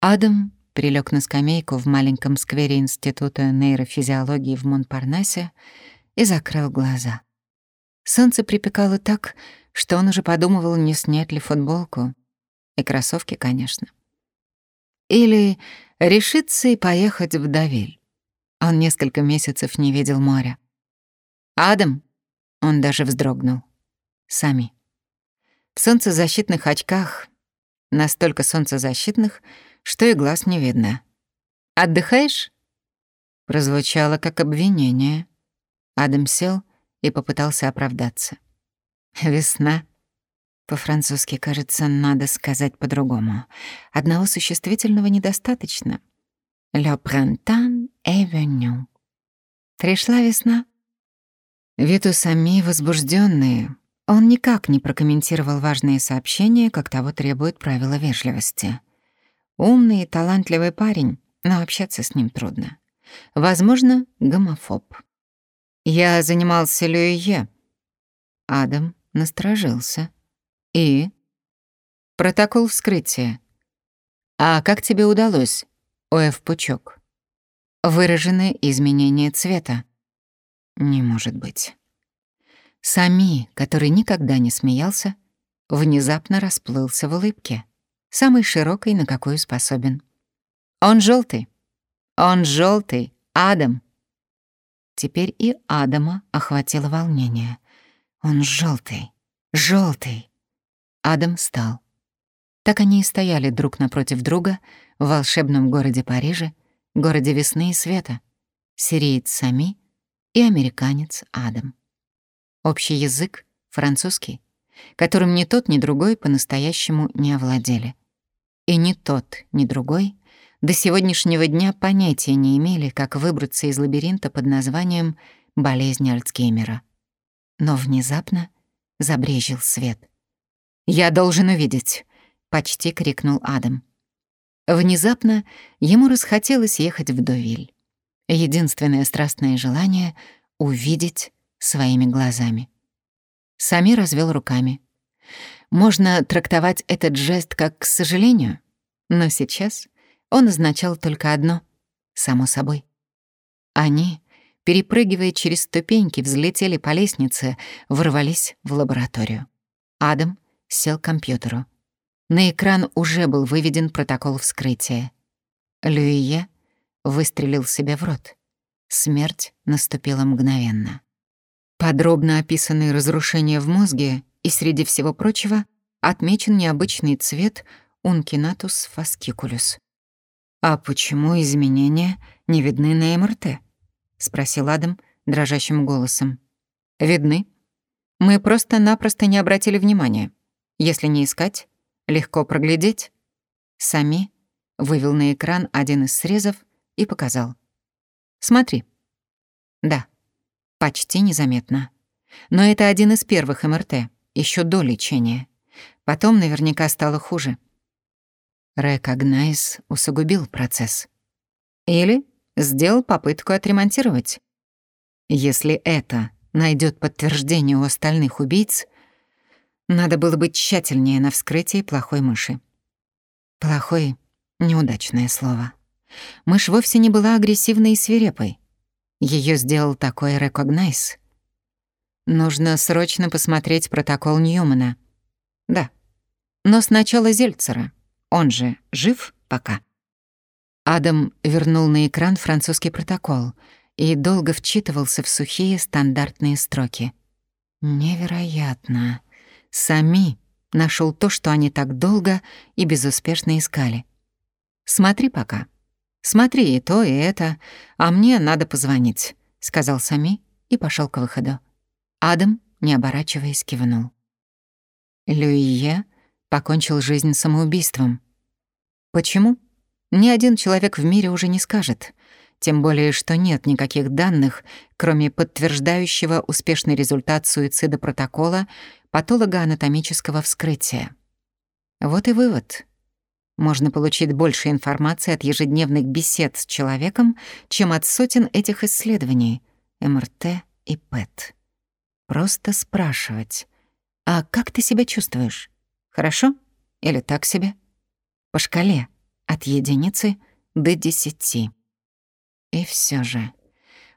Адам прилег на скамейку в маленьком сквере Института нейрофизиологии в Монпарнасе и закрыл глаза. Солнце припекало так, что он уже подумывал, не снять ли футболку. И кроссовки, конечно. Или решиться и поехать в Давиль. Он несколько месяцев не видел моря. «Адам!» — он даже вздрогнул. «Сами». В солнцезащитных очках, настолько солнцезащитных, что и глаз не видно. «Отдыхаешь?» Прозвучало как обвинение. Адам сел и попытался оправдаться. «Весна». По-французски, кажется, надо сказать по-другому. Одного существительного недостаточно. «Le printemps est venu». Пришла весна. Вид Сами возбужденные. Он никак не прокомментировал важные сообщения, как того требует правила вежливости. Умный и талантливый парень, но общаться с ним трудно. Возможно, гомофоб. Я занимался Люие. Адам насторожился. И? Протокол вскрытия. А как тебе удалось, ОФ Пучок? Выражены изменения цвета. Не может быть. Сами, который никогда не смеялся, внезапно расплылся в улыбке самый широкой, на какую способен. Он желтый. Он желтый, Адам. Теперь и Адама охватило волнение. Он желтый, желтый. Адам встал. Так они и стояли друг напротив друга в волшебном городе Париже, городе весны и света. Сириец Сами и американец Адам. Общий язык — французский, которым ни тот, ни другой по-настоящему не овладели. И ни тот, ни другой до сегодняшнего дня понятия не имели, как выбраться из лабиринта под названием «болезнь Альцгеймера». Но внезапно забрежил свет. «Я должен увидеть!» — почти крикнул Адам. Внезапно ему расхотелось ехать в Довиль. Единственное страстное желание — увидеть своими глазами. Сами развел руками. Можно трактовать этот жест как «к сожалению», но сейчас он означал только одно — само собой. Они, перепрыгивая через ступеньки, взлетели по лестнице, ворвались в лабораторию. Адам сел к компьютеру. На экран уже был выведен протокол вскрытия. Люие выстрелил себе в рот. Смерть наступила мгновенно. Подробно описаны разрушения в мозге, и среди всего прочего отмечен необычный цвет ункинатус фаскикулюс. «А почему изменения не видны на МРТ?» — спросил Адам дрожащим голосом. «Видны. Мы просто-напросто не обратили внимания. Если не искать, легко проглядеть». Сами вывел на экран один из срезов и показал. «Смотри». «Да, почти незаметно. Но это один из первых МРТ, еще до лечения. Потом наверняка стало хуже. Recognize усугубил процесс. Или сделал попытку отремонтировать. Если это найдет подтверждение у остальных убийц, надо было быть тщательнее на вскрытии плохой мыши. Плохой — неудачное слово. Мышь вовсе не была агрессивной и свирепой. Ее сделал такой Recognize. Нужно срочно посмотреть протокол Ньюмана. Да. Но сначала Зельцера. Он же жив пока. Адам вернул на экран французский протокол и долго вчитывался в сухие стандартные строки. Невероятно. Сами нашел то, что они так долго и безуспешно искали. Смотри пока. Смотри и то, и это, а мне надо позвонить, сказал Сами и пошел к выходу. Адам, не оборачиваясь, кивнул. Люие покончил жизнь самоубийством. Почему? Ни один человек в мире уже не скажет. Тем более, что нет никаких данных, кроме подтверждающего успешный результат суицида протокола патологоанатомического вскрытия. Вот и вывод. Можно получить больше информации от ежедневных бесед с человеком, чем от сотен этих исследований — МРТ и ПЭТ. Просто спрашивать. «А как ты себя чувствуешь? Хорошо? Или так себе?» По шкале от единицы до десяти. И все же,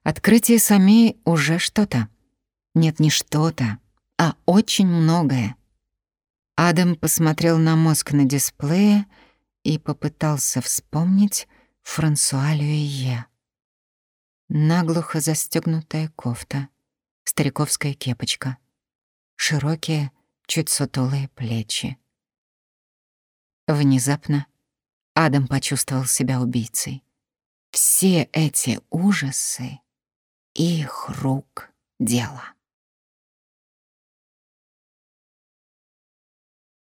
открытие Сами уже что-то. Нет, не что-то, а очень многое. Адам посмотрел на мозг на дисплее и попытался вспомнить Франсуа Люие. Наглухо застегнутая кофта, стариковская кепочка, широкие, чуть сутулые плечи. Внезапно Адам почувствовал себя убийцей. Все эти ужасы — их рук дело.